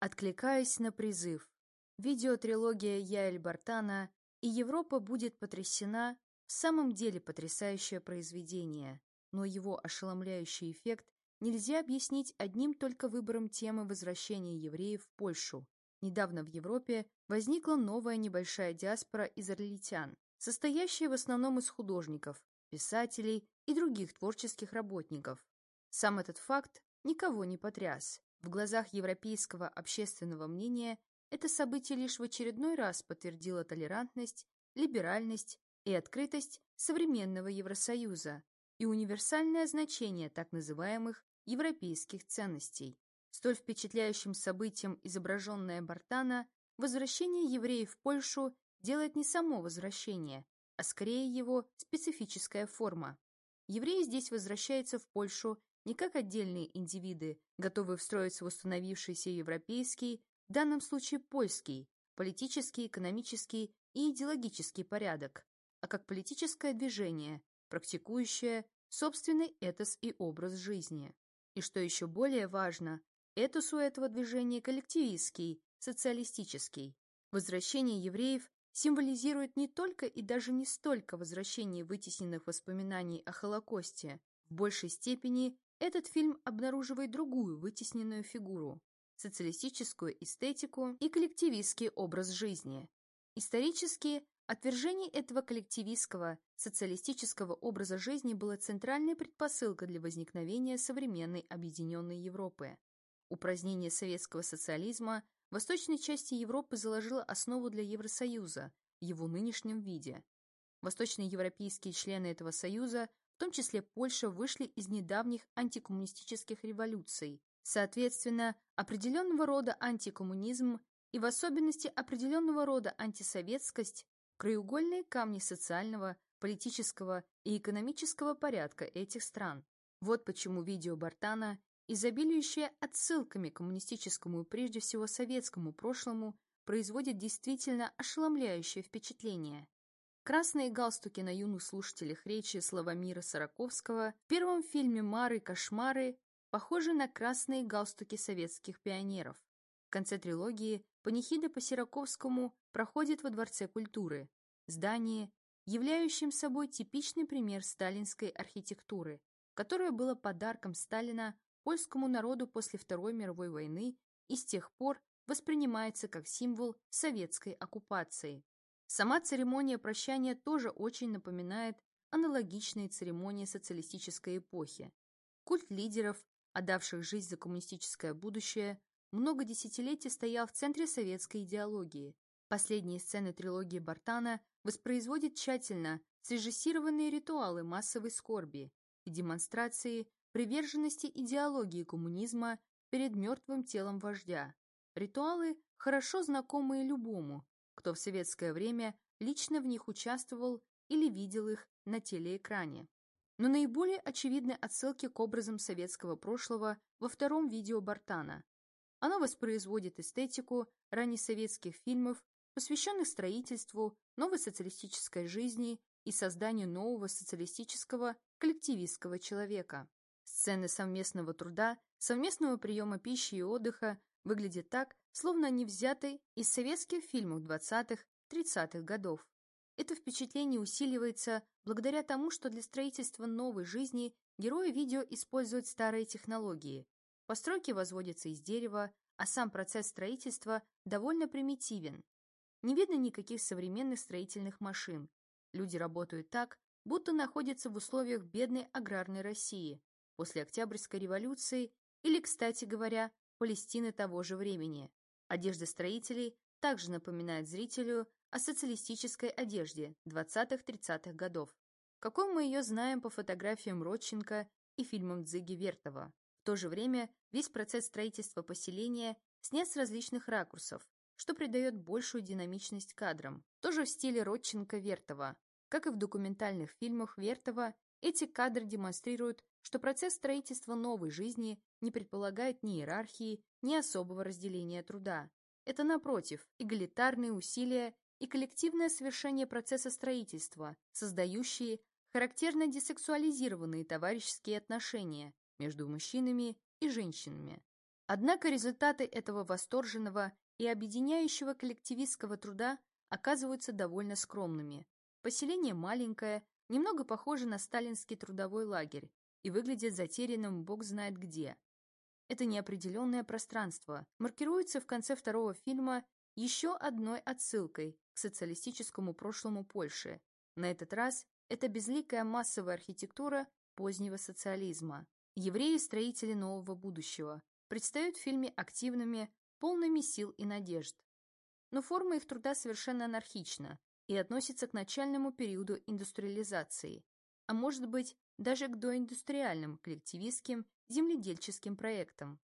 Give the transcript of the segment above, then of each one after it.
Откликаясь на призыв, видеотрилогия Яэль Бартана и Европа будет потрясена в самом деле потрясающее произведение, но его ошеломляющий эффект нельзя объяснить одним только выбором темы возвращения евреев в Польшу. Недавно в Европе возникла новая небольшая диаспора израильтян, состоящая в основном из художников, писателей и других творческих работников. Сам этот факт никого не потряс. В глазах европейского общественного мнения это событие лишь в очередной раз подтвердило толерантность, либеральность и открытость современного Евросоюза и универсальное значение так называемых европейских ценностей. Столь впечатляющим событием, изображенное Бартана, возвращение евреев в Польшу делает не само возвращение, а скорее его специфическая форма. Евреи здесь возвращаются в Польшу не как отдельные индивиды, готовые встроиться в установившийся европейский, в данном случае польский, политический, экономический и идеологический порядок, а как политическое движение, практикующее собственный этос и образ жизни. И что еще более важно, этос у этого движения коллективистский, социалистический. Возвращение евреев символизирует не только и даже не столько возвращение вытесненных воспоминаний о Холокосте, в большей степени этот фильм обнаруживает другую вытесненную фигуру – социалистическую эстетику и коллективистский образ жизни. Исторически, отвержение этого коллективистского, социалистического образа жизни было центральной предпосылкой для возникновения современной объединенной Европы. Упразднение советского социализма в восточной части Европы заложило основу для Евросоюза в его нынешнем виде. Восточноевропейские члены этого союза том числе Польша, вышли из недавних антикоммунистических революций. Соответственно, определенного рода антикоммунизм и в особенности определенного рода антисоветскость – краеугольные камни социального, политического и экономического порядка этих стран. Вот почему видео Бартана, изобилующее отсылками к коммунистическому и прежде всего советскому прошлому, производит действительно ошеломляющее впечатление. Красные галстуки на юных слушателях речи Славомира Сороковского в первом фильме «Мары кошмары» похожи на красные галстуки советских пионеров. В конце трилогии панихида по Сираковскому проходит во Дворце культуры, здание, являющем собой типичный пример сталинской архитектуры, которое было подарком Сталина польскому народу после Второй мировой войны и с тех пор воспринимается как символ советской оккупации. Сама церемония прощания тоже очень напоминает аналогичные церемонии социалистической эпохи. Культ лидеров, отдавших жизнь за коммунистическое будущее, много десятилетий стоял в центре советской идеологии. Последние сцены трилогии Бартана воспроизводят тщательно срежиссированные ритуалы массовой скорби и демонстрации приверженности идеологии коммунизма перед мертвым телом вождя. Ритуалы, хорошо знакомые любому, кто в советское время лично в них участвовал или видел их на телеэкране. Но наиболее очевидны отсылки к образам советского прошлого во втором видео Бартана. Оно воспроизводит эстетику раннесоветских фильмов, посвященных строительству новой социалистической жизни и созданию нового социалистического коллективистского человека. Сцены совместного труда, совместного приема пищи и отдыха выглядят так, словно они взяты из советских фильмов 20-30-х годов. Это впечатление усиливается благодаря тому, что для строительства новой жизни герои видео используют старые технологии. Постройки возводятся из дерева, а сам процесс строительства довольно примитивен. Не видно никаких современных строительных машин. Люди работают так, будто находятся в условиях бедной аграрной России после Октябрьской революции или, кстати говоря, Палестины того же времени. Одежда строителей также напоминает зрителю о социалистической одежде 20-30-х годов, какой мы ее знаем по фотографиям Родченко и фильмам Дзиги Вертова. В то же время весь процесс строительства поселения снят с различных ракурсов, что придает большую динамичность кадрам, тоже в стиле Родченко-Вертова. Как и в документальных фильмах Вертова, эти кадры демонстрируют, что процесс строительства новой жизни не предполагает ни иерархии, ни особого разделения труда. Это, напротив, эгалитарные усилия и коллективное совершение процесса строительства, создающие характерно десексуализированные товарищеские отношения между мужчинами и женщинами. Однако результаты этого восторженного и объединяющего коллективистского труда оказываются довольно скромными. Поселение маленькое, немного похоже на сталинский трудовой лагерь и выглядит затерянным бог знает где. Это неопределенное пространство маркируется в конце второго фильма еще одной отсылкой к социалистическому прошлому Польши. На этот раз это безликая массовая архитектура позднего социализма. Евреи-строители нового будущего предстают в фильме активными, полными сил и надежд. Но форма их труда совершенно анархична и относится к начальному периоду индустриализации, а может быть даже к доиндустриальным коллективистским земледельческим проектам.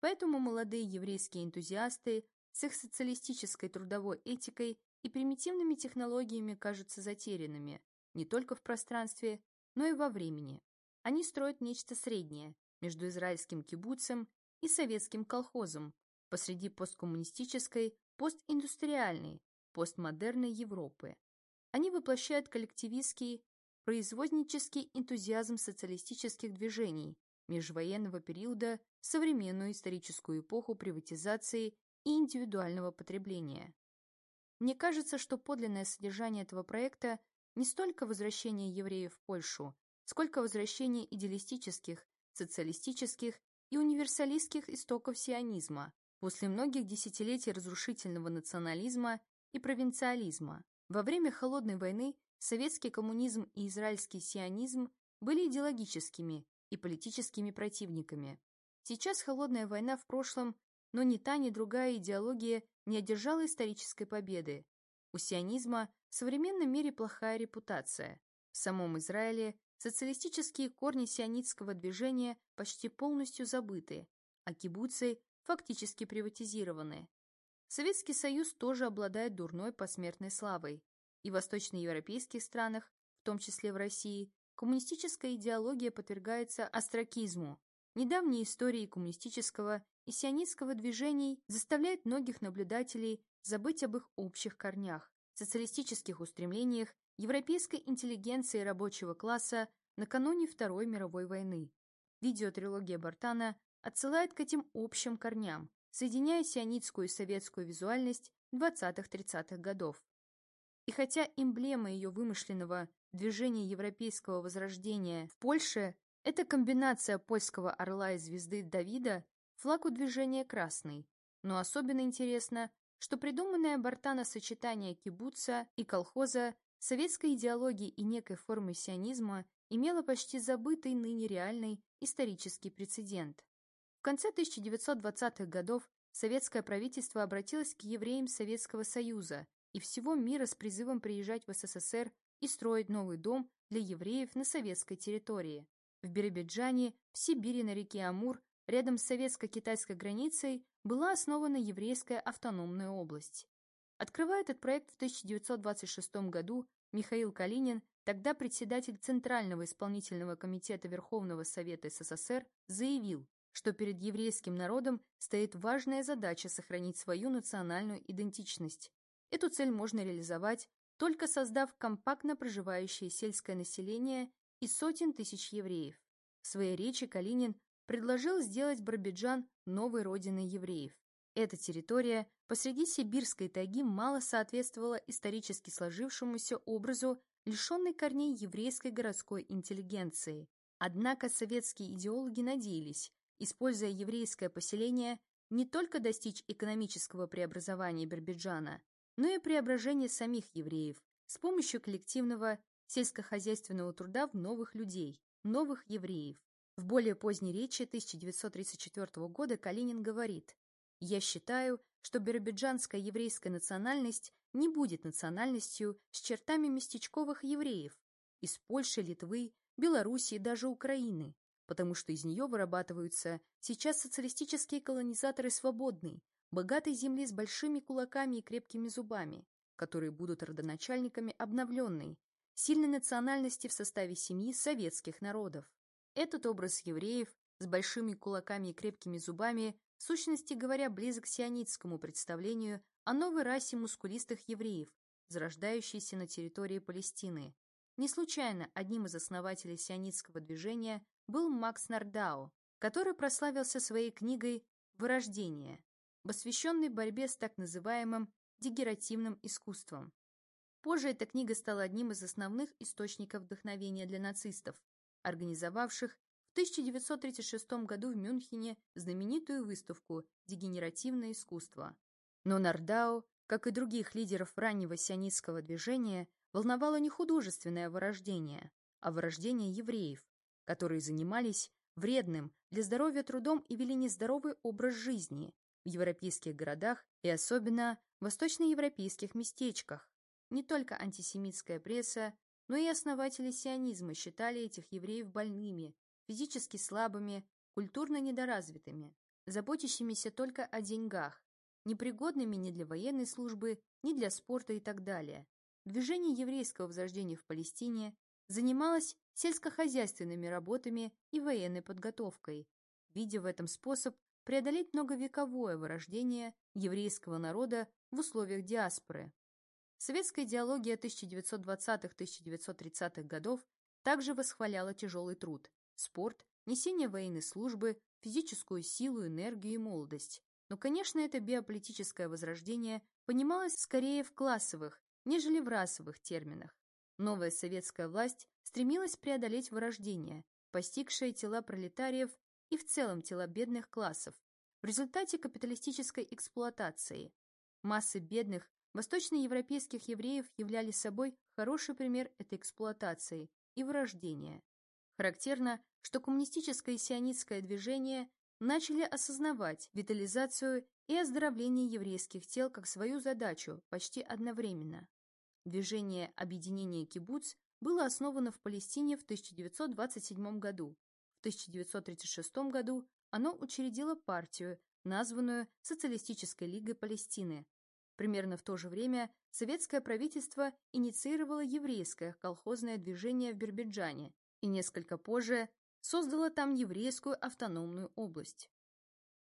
Поэтому молодые еврейские энтузиасты с их социалистической трудовой этикой и примитивными технологиями кажутся затерянными не только в пространстве, но и во времени. Они строят нечто среднее между израильским кибуцем и советским колхозом посреди посткоммунистической, постиндустриальной, постмодерной Европы. Они воплощают коллективистский, производнический энтузиазм социалистических движений межвоенного периода современную историческую эпоху приватизации и индивидуального потребления. Мне кажется, что подлинное содержание этого проекта не столько возвращение евреев в Польшу, сколько возвращение идеалистических, социалистических и универсалистских истоков сионизма после многих десятилетий разрушительного национализма и провинциализма. Во время Холодной войны советский коммунизм и израильский сионизм были идеологическими и политическими противниками. Сейчас холодная война в прошлом, но ни та, ни другая идеология не одержала исторической победы. У сионизма в современном мире плохая репутация. В самом Израиле социалистические корни сионистского движения почти полностью забыты, а кибуцы фактически приватизированы. Советский Союз тоже обладает дурной посмертной славой, и в восточноевропейских странах, в том числе в России, коммунистическая идеология подвергается остракизму. Недавние истории коммунистического и сионистского движений заставляют многих наблюдателей забыть об их общих корнях, социалистических устремлениях европейской интеллигенции рабочего класса накануне Второй мировой войны. Видеотрилогия Бартана отсылает к этим общим корням, соединяя сионистскую и советскую визуальность 20-30-х годов. И хотя эмблема ее вымышленного движения европейского возрождения в Польше – это комбинация польского орла и звезды Давида, флаг у движения красный. Но особенно интересно, что придуманное Бартана сочетание кибуца и колхоза, советской идеологии и некой формы сионизма имело почти забытый ныне реальный исторический прецедент. В конце 1920-х годов советское правительство обратилось к евреям Советского Союза и всего мира с призывом приезжать в СССР и строить новый дом для евреев на советской территории. В Биробиджане, в Сибири на реке Амур, рядом с советско-китайской границей, была основана еврейская автономная область. Открывая этот проект в 1926 году, Михаил Калинин, тогда председатель Центрального исполнительного комитета Верховного Совета СССР, заявил, что перед еврейским народом стоит важная задача сохранить свою национальную идентичность, Эту цель можно реализовать, только создав компактно проживающее сельское население и сотен тысяч евреев. В своей речи Калинин предложил сделать Барбиджан новой родиной евреев. Эта территория посреди сибирской тайги мало соответствовала исторически сложившемуся образу лишенной корней еврейской городской интеллигенции. Однако советские идеологи надеялись, используя еврейское поселение, не только достичь экономического преобразования Биробиджана, но и преображение самих евреев с помощью коллективного сельскохозяйственного труда в новых людей, новых евреев. В более поздней речи 1934 года Калинин говорит «Я считаю, что биробиджанская еврейская национальность не будет национальностью с чертами местечковых евреев из Польши, Литвы, Белоруссии даже Украины, потому что из нее вырабатываются сейчас социалистические колонизаторы свободные, богатой земли с большими кулаками и крепкими зубами, которые будут родоначальниками обновленной, сильной национальности в составе семьи советских народов. Этот образ евреев с большими кулаками и крепкими зубами, в сущности говоря, близок к сионистскому представлению о новой расе мускулистых евреев, зарождающейся на территории Палестины. Не случайно одним из основателей сионистского движения был Макс Нардау, который прославился своей книгой «Вырождение», посвященный борьбе с так называемым дегеративным искусством. Позже эта книга стала одним из основных источников вдохновения для нацистов, организовавших в 1936 году в Мюнхене знаменитую выставку «Дегенеративное искусство». Но Нардау, как и других лидеров раннего сионистского движения, волновало не художественное вырождение, а вырождение евреев, которые занимались вредным для здоровья трудом и вели нездоровый образ жизни в европейских городах и особенно в восточноевропейских местечках. Не только антисемитская пресса, но и основатели сионизма считали этих евреев больными, физически слабыми, культурно недоразвитыми, заботящимися только о деньгах, непригодными ни для военной службы, ни для спорта и так далее. Движение еврейского возрождения в Палестине занималось сельскохозяйственными работами и военной подготовкой, видя в этом способ преодолеть многовековое вырождение еврейского народа в условиях диаспоры. Советская идеология 1920-1930-х годов также восхваляла тяжелый труд, спорт, несение военной службы, физическую силу, энергию и молодость. Но, конечно, это биополитическое возрождение понималось скорее в классовых, нежели в расовых терминах. Новая советская власть стремилась преодолеть вырождение, постигшее тела пролетариев и в целом тела бедных классов. В результате капиталистической эксплуатации массы бедных восточноевропейских евреев являли собой хороший пример этой эксплуатации и вырождения. Характерно, что коммунистическое и сионистское движение начали осознавать витализацию и оздоровление еврейских тел как свою задачу почти одновременно. Движение объединения кибуц было основано в Палестине в 1927 году. В 1936 году оно учредило партию, названную Социалистической лигой Палестины. Примерно в то же время советское правительство инициировало еврейское колхозное движение в Биробиджане и несколько позже создало там еврейскую автономную область.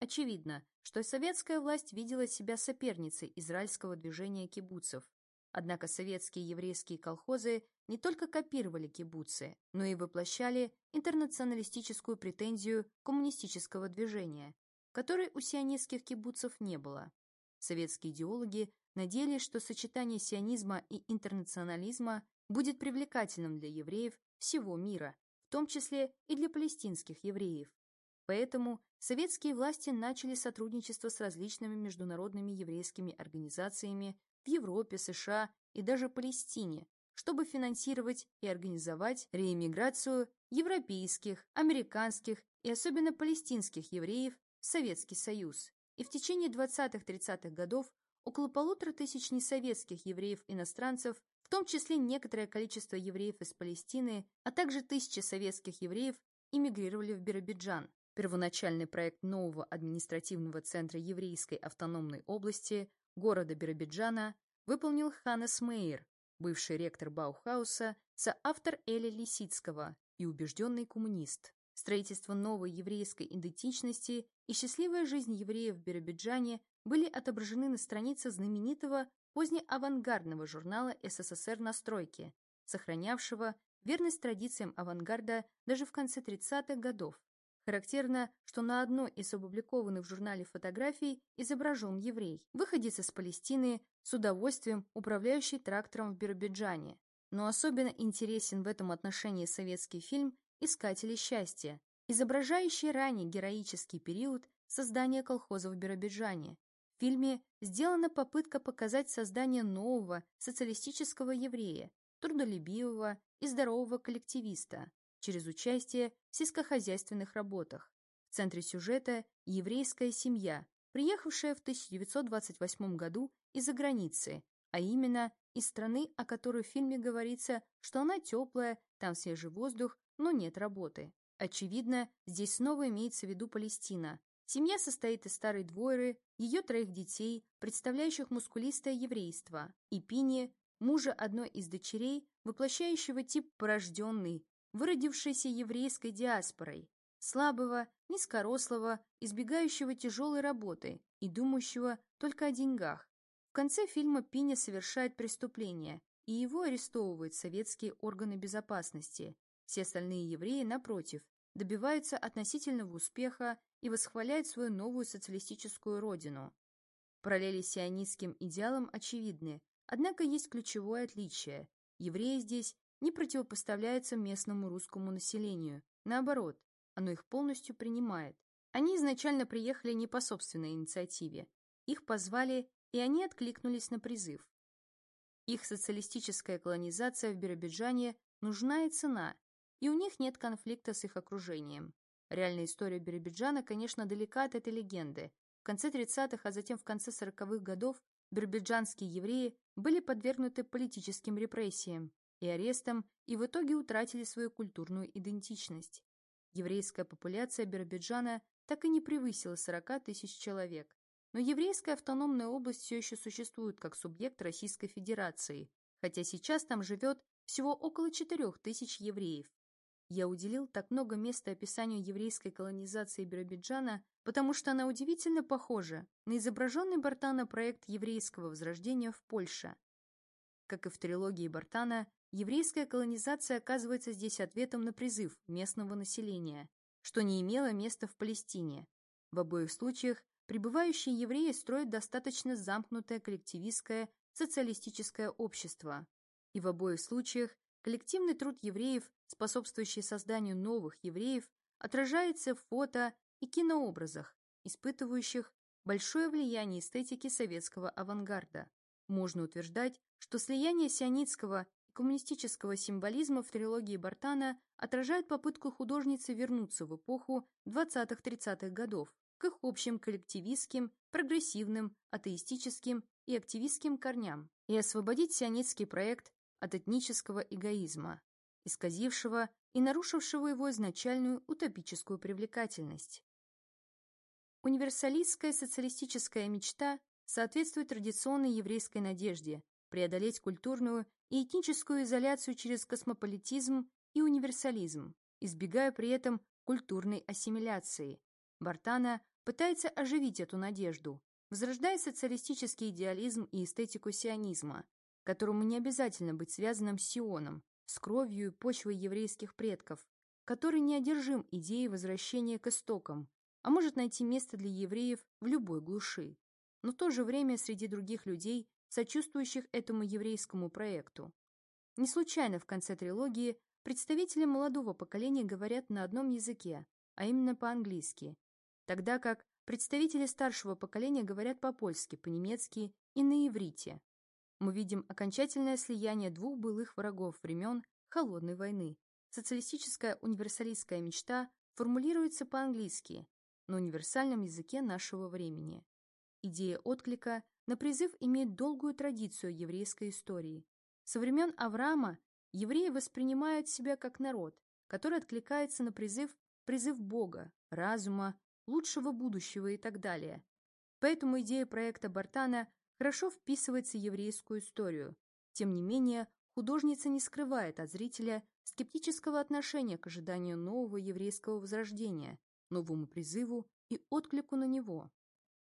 Очевидно, что советская власть видела себя соперницей израильского движения кибуцев. Однако советские еврейские колхозы не только копировали кибуцы, но и воплощали интернационалистическую претензию коммунистического движения, которой у сионистских кибуцев не было. Советские идеологи надеялись, что сочетание сионизма и интернационализма будет привлекательным для евреев всего мира, том числе и для палестинских евреев. Поэтому советские власти начали сотрудничество с различными международными еврейскими организациями в Европе, США и даже Палестине, чтобы финансировать и организовать реэмиграцию европейских, американских и особенно палестинских евреев в Советский Союз. И в течение 20-30-х годов около полутора тысяч несоветских евреев-иностранцев в том числе некоторое количество евреев из Палестины, а также тысячи советских евреев эмигрировали в Биробиджан. Первоначальный проект нового административного центра еврейской автономной области города Биробиджана выполнил Ханнес Мейер, бывший ректор Баухауса, соавтор Эли Лисицкого и убежденный коммунист. Строительство новой еврейской идентичности и счастливая жизнь евреев в Биробиджане были отображены на странице знаменитого позднеавангардного журнала СССР «Настройки», сохранявшего верность традициям авангарда даже в конце 30-х годов. Характерно, что на одной из опубликованных в журнале фотографий изображен еврей, выходец из Палестины, с удовольствием управляющий трактором в Биробиджане. Но особенно интересен в этом отношении советский фильм «Искатели счастья», изображающий ранний героический период создания колхоза в Биробиджане, в фильме сделана попытка показать создание нового социалистического еврея, трудолюбивого и здорового коллективиста через участие в сельскохозяйственных работах. В центре сюжета еврейская семья, приехавшая в 1928 году из-за границы, а именно из страны, о которой в фильме говорится, что она теплая, там свежий воздух, но нет работы. Очевидно, здесь снова имеется в виду Палестина, Семья состоит из старой двойры, ее троих детей, представляющих мускулистое еврейство, и Пини, мужа одной из дочерей, воплощающего тип порожденный, выродившийся еврейской диаспорой, слабого, низкорослого, избегающего тяжелой работы и думающего только о деньгах. В конце фильма Пиня совершает преступление, и его арестовывают советские органы безопасности. Все остальные евреи, напротив, добиваются относительного успеха и восхваляет свою новую социалистическую родину. Параллели с сионистским идеалом очевидны, однако есть ключевое отличие. Евреи здесь не противопоставляются местному русскому населению, наоборот, оно их полностью принимает. Они изначально приехали не по собственной инициативе. Их позвали, и они откликнулись на призыв. Их социалистическая колонизация в Биробиджане нужна и цена, и у них нет конфликта с их окружением. Реальная история Биробиджана, конечно, далека от этой легенды. В конце 30-х, а затем в конце 40-х годов биробиджанские евреи были подвергнуты политическим репрессиям и арестам и в итоге утратили свою культурную идентичность. Еврейская популяция Биробиджана так и не превысила 40 тысяч человек. Но еврейская автономная область все еще существует как субъект Российской Федерации, хотя сейчас там живет всего около 4 тысяч евреев. Я уделил так много места описанию еврейской колонизации Биробиджана, потому что она удивительно похожа на изображенный Бартана проект еврейского возрождения в Польше. Как и в трилогии Бартана, еврейская колонизация оказывается здесь ответом на призыв местного населения, что не имело места в Палестине. В обоих случаях прибывающие евреи строят достаточно замкнутое коллективистское социалистическое общество. И в обоих случаях коллективный труд евреев, способствующий созданию новых евреев, отражается в фото и кинообразах, испытывающих большое влияние эстетики советского авангарда. Можно утверждать, что слияние сионистского коммунистического символизма в трилогии Бартана отражает попытку художницы вернуться в эпоху 20-30-х годов к их общим коллективистским, прогрессивным, атеистическим и активистским корням и освободить сионистский проект от этнического эгоизма, исказившего и нарушившего его изначальную утопическую привлекательность. Универсалистская социалистическая мечта соответствует традиционной еврейской надежде преодолеть культурную и этническую изоляцию через космополитизм и универсализм, избегая при этом культурной ассимиляции. Бартана пытается оживить эту надежду, возрождая социалистический идеализм и эстетику сионизма, которому не обязательно быть связанным с Сионом, с кровью и почвой еврейских предков, который не одержим идеей возвращения к истокам, а может найти место для евреев в любой глуши. Но в то же время среди других людей сочувствующих этому еврейскому проекту. Не случайно в конце трилогии представители молодого поколения говорят на одном языке, а именно по-английски, тогда как представители старшего поколения говорят по-польски, по-немецки и на иврите. Мы видим окончательное слияние двух былых врагов времен Холодной войны. Социалистическая универсалистская мечта формулируется по-английски, на универсальном языке нашего времени. Идея отклика на призыв имеет долгую традицию еврейской истории. Со времен Авраама евреи воспринимают себя как народ, который откликается на призыв, призыв Бога, разума, лучшего будущего и так далее. Поэтому идея проекта Бартана хорошо вписывается в еврейскую историю. Тем не менее, художница не скрывает от зрителя скептического отношения к ожиданию нового еврейского возрождения, новому призыву и отклику на него.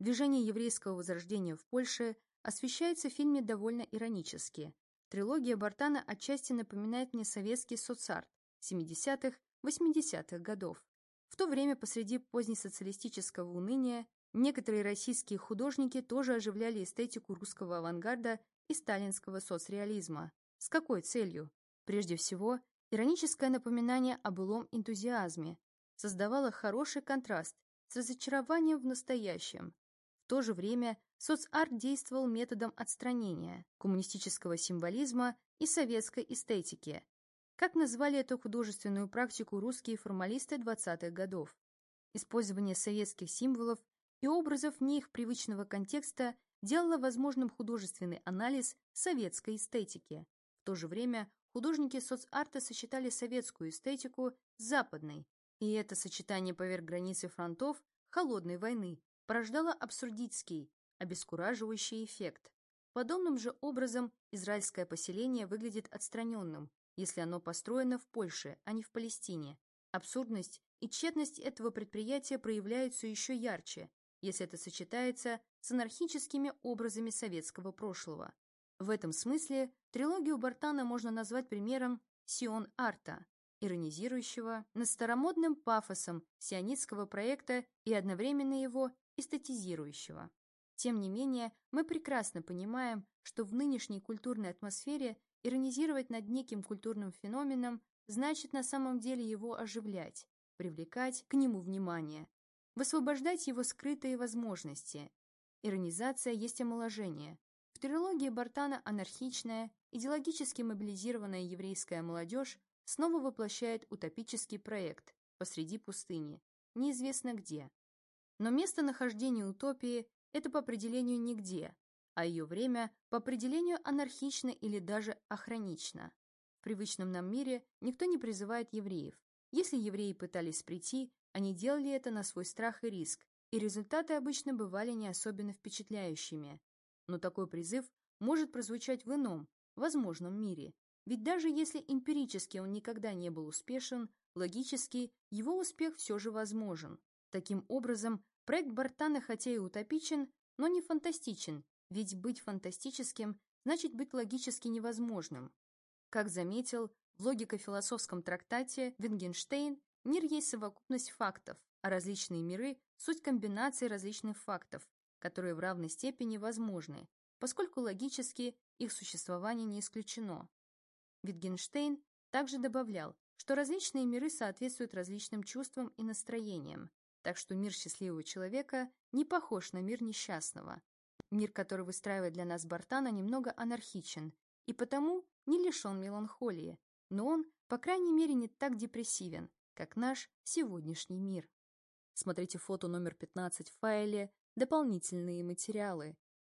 Движение еврейского возрождения в Польше освещается в фильме довольно иронически. Трилогия Бартана отчасти напоминает мне советский соцарт 70-х, 80-х годов. В то время посреди позднесоциалистического уныния некоторые российские художники тоже оживляли эстетику русского авангарда и сталинского соцреализма. С какой целью? Прежде всего, ироническое напоминание о былом энтузиазме создавало хороший контраст с разочарованием в настоящем, то же время соцарт действовал методом отстранения коммунистического символизма и советской эстетики. Как назвали эту художественную практику русские формалисты 20-х годов? Использование советских символов и образов не их привычного контекста делало возможным художественный анализ советской эстетики. В то же время художники соцарта сочетали советскую эстетику с западной, и это сочетание поверх границы фронтов холодной войны порождала абсурдистский, обескураживающий эффект. Подобным же образом израильское поселение выглядит отстраненным, если оно построено в Польше, а не в Палестине. Абсурдность и тщетность этого предприятия проявляются еще ярче, если это сочетается с анархическими образами советского прошлого. В этом смысле трилогию Бартана можно назвать примером Сион-арта, иронизирующего над старомодным пафосом сионистского проекта и одновременно его эстетизирующего. Тем не менее, мы прекрасно понимаем, что в нынешней культурной атмосфере иронизировать над неким культурным феноменом значит на самом деле его оживлять, привлекать к нему внимание, высвобождать его скрытые возможности. Иронизация есть омоложение. В трилогии Бартана анархичная, идеологически мобилизированная еврейская молодежь снова воплощает утопический проект посреди пустыни, неизвестно где. Но место нахождения утопии – это по определению нигде, а ее время по определению анархично или даже охранично. В привычном нам мире никто не призывает евреев. Если евреи пытались прийти, они делали это на свой страх и риск, и результаты обычно бывали не особенно впечатляющими. Но такой призыв может прозвучать в ином, возможном мире, ведь даже если эмпирически он никогда не был успешен, логически его успех все же возможен. Таким образом, проект Бартана хотя и утопичен, но не фантастичен, ведь быть фантастическим значит быть логически невозможным. Как заметил в логико-философском трактате Вингенштейн, мир есть совокупность фактов, а различные миры – суть комбинации различных фактов, которые в равной степени возможны, поскольку логически их существование не исключено. Витгенштейн также добавлял, что различные миры соответствуют различным чувствам и настроениям, так что мир счастливого человека не похож на мир несчастного. Мир, который выстраивает для нас Бартана, немного анархичен и потому не лишен меланхолии, но он, по крайней мере, не так депрессивен, как наш сегодняшний мир. Смотрите фото номер 15 в файле «Дополнительные материалы»,